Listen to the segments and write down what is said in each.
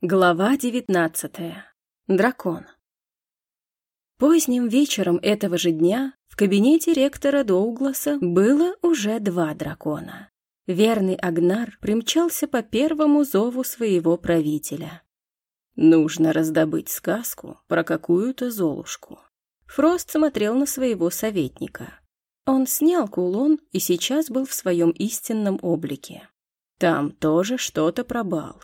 Глава девятнадцатая. Дракон. Поздним вечером этого же дня в кабинете ректора Доугласа было уже два дракона. Верный Агнар примчался по первому зову своего правителя. Нужно раздобыть сказку про какую-то Золушку. Фрост смотрел на своего советника. Он снял кулон и сейчас был в своем истинном облике. Там тоже что-то про бал.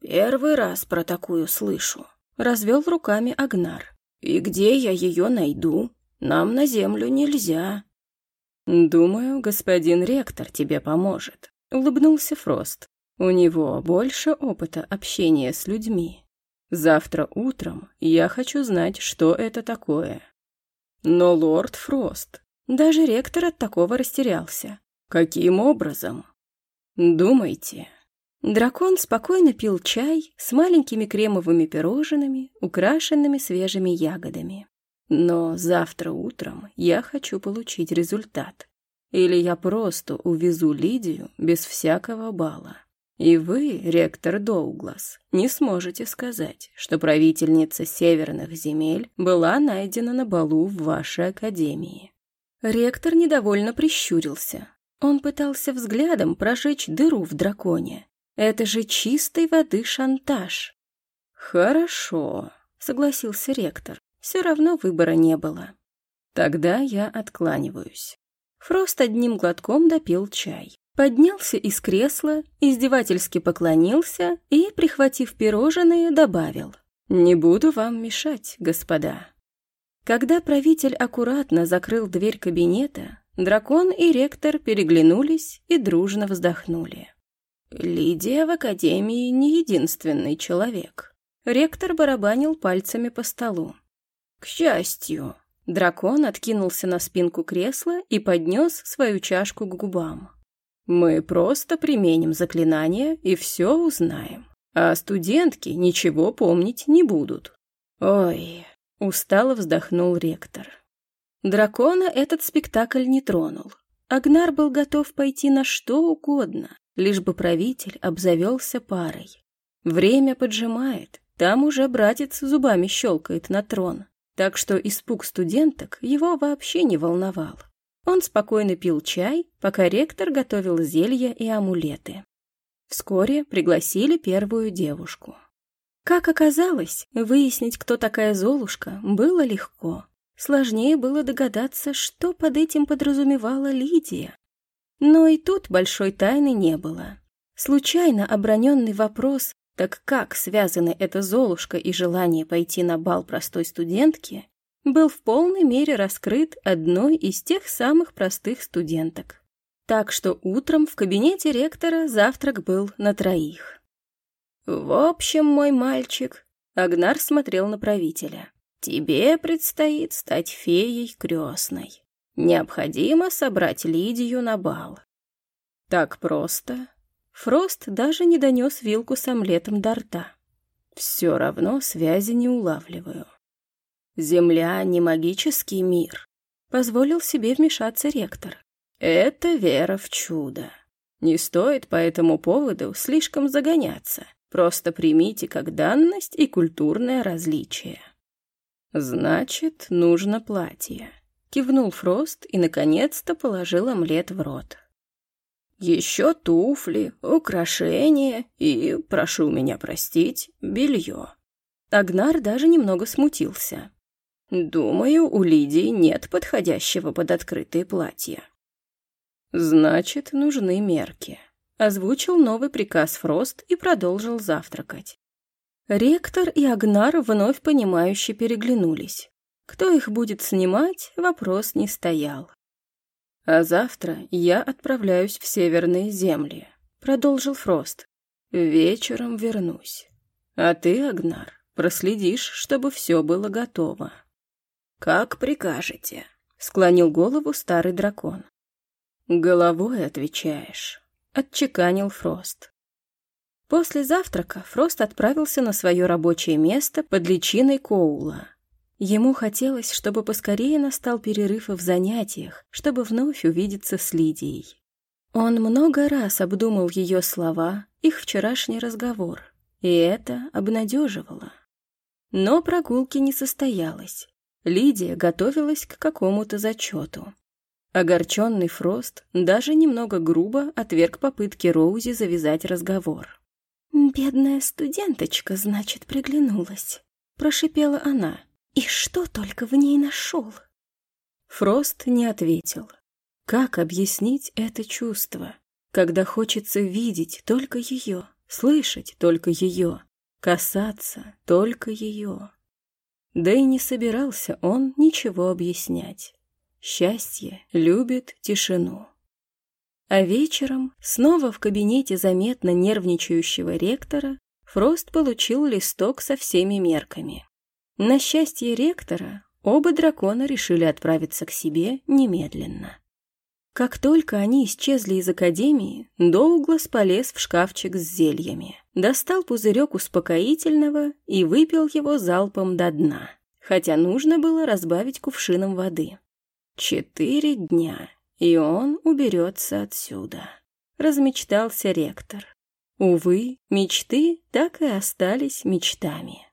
«Первый раз про такую слышу», — развел руками Агнар. «И где я ее найду? Нам на землю нельзя». «Думаю, господин ректор тебе поможет», — улыбнулся Фрост. «У него больше опыта общения с людьми. Завтра утром я хочу знать, что это такое». Но лорд Фрост, даже ректор от такого растерялся. «Каким образом?» «Думайте, Дракон спокойно пил чай с маленькими кремовыми пирожными, украшенными свежими ягодами. Но завтра утром я хочу получить результат. Или я просто увезу Лидию без всякого бала. И вы, ректор Доуглас, не сможете сказать, что правительница северных земель была найдена на балу в вашей академии. Ректор недовольно прищурился. Он пытался взглядом прожечь дыру в драконе, это же чистой воды шантаж. Хорошо, согласился ректор. Все равно выбора не было. Тогда я откланиваюсь. Фрост одним глотком допил чай. Поднялся из кресла, издевательски поклонился и, прихватив пирожные, добавил. «Не буду вам мешать, господа». Когда правитель аккуратно закрыл дверь кабинета, дракон и ректор переглянулись и дружно вздохнули. Лидия в академии не единственный человек. Ректор барабанил пальцами по столу. К счастью, дракон откинулся на спинку кресла и поднес свою чашку к губам. Мы просто применим заклинание и все узнаем. А студентки ничего помнить не будут. Ой, устало вздохнул ректор. Дракона этот спектакль не тронул. Агнар был готов пойти на что угодно, лишь бы правитель обзавелся парой. Время поджимает, там уже братец зубами щелкает на трон, так что испуг студенток его вообще не волновал. Он спокойно пил чай, пока ректор готовил зелья и амулеты. Вскоре пригласили первую девушку. Как оказалось, выяснить, кто такая Золушка, было легко. Сложнее было догадаться, что под этим подразумевала Лидия. Но и тут большой тайны не было. Случайно оброненный вопрос, так как связаны эта Золушка и желание пойти на бал простой студентки, был в полной мере раскрыт одной из тех самых простых студенток. Так что утром в кабинете ректора завтрак был на троих. «В общем, мой мальчик», — Агнар смотрел на правителя, — «тебе предстоит стать феей крестной. Необходимо собрать Лидию на бал. Так просто. Фрост даже не донес вилку с омлетом до рта. Все равно связи не улавливаю. Земля не магический мир. Позволил себе вмешаться ректор. Это вера в чудо. Не стоит по этому поводу слишком загоняться. Просто примите как данность и культурное различие. Значит, нужно платье. Кивнул Фрост и, наконец-то, положил омлет в рот. «Еще туфли, украшения и, прошу меня простить, белье». Агнар даже немного смутился. «Думаю, у Лидии нет подходящего под открытые платья». «Значит, нужны мерки», — озвучил новый приказ Фрост и продолжил завтракать. Ректор и Агнар вновь понимающе переглянулись. Кто их будет снимать, вопрос не стоял. «А завтра я отправляюсь в северные земли», — продолжил Фрост. «Вечером вернусь. А ты, Агнар, проследишь, чтобы все было готово». «Как прикажете», — склонил голову старый дракон. «Головой отвечаешь», — отчеканил Фрост. После завтрака Фрост отправился на свое рабочее место под личиной Коула — Ему хотелось, чтобы поскорее настал перерыв в занятиях, чтобы вновь увидеться с Лидией. Он много раз обдумал ее слова, их вчерашний разговор. и это обнадеживало. Но прогулки не состоялось. Лидия готовилась к какому-то зачету. Огорченный Фрост даже немного грубо отверг попытки Роузи завязать разговор. «Бедная студенточка, значит, приглянулась», — прошипела она. «И что только в ней нашел?» Фрост не ответил. Как объяснить это чувство, когда хочется видеть только ее, слышать только ее, касаться только ее? Да и не собирался он ничего объяснять. Счастье любит тишину. А вечером, снова в кабинете заметно нервничающего ректора, Фрост получил листок со всеми мерками. На счастье ректора, оба дракона решили отправиться к себе немедленно. Как только они исчезли из академии, Доуглас полез в шкафчик с зельями, достал пузырек успокоительного и выпил его залпом до дна, хотя нужно было разбавить кувшином воды. Четыре дня, и он уберется отсюда. Размечтался ректор. Увы, мечты так и остались мечтами.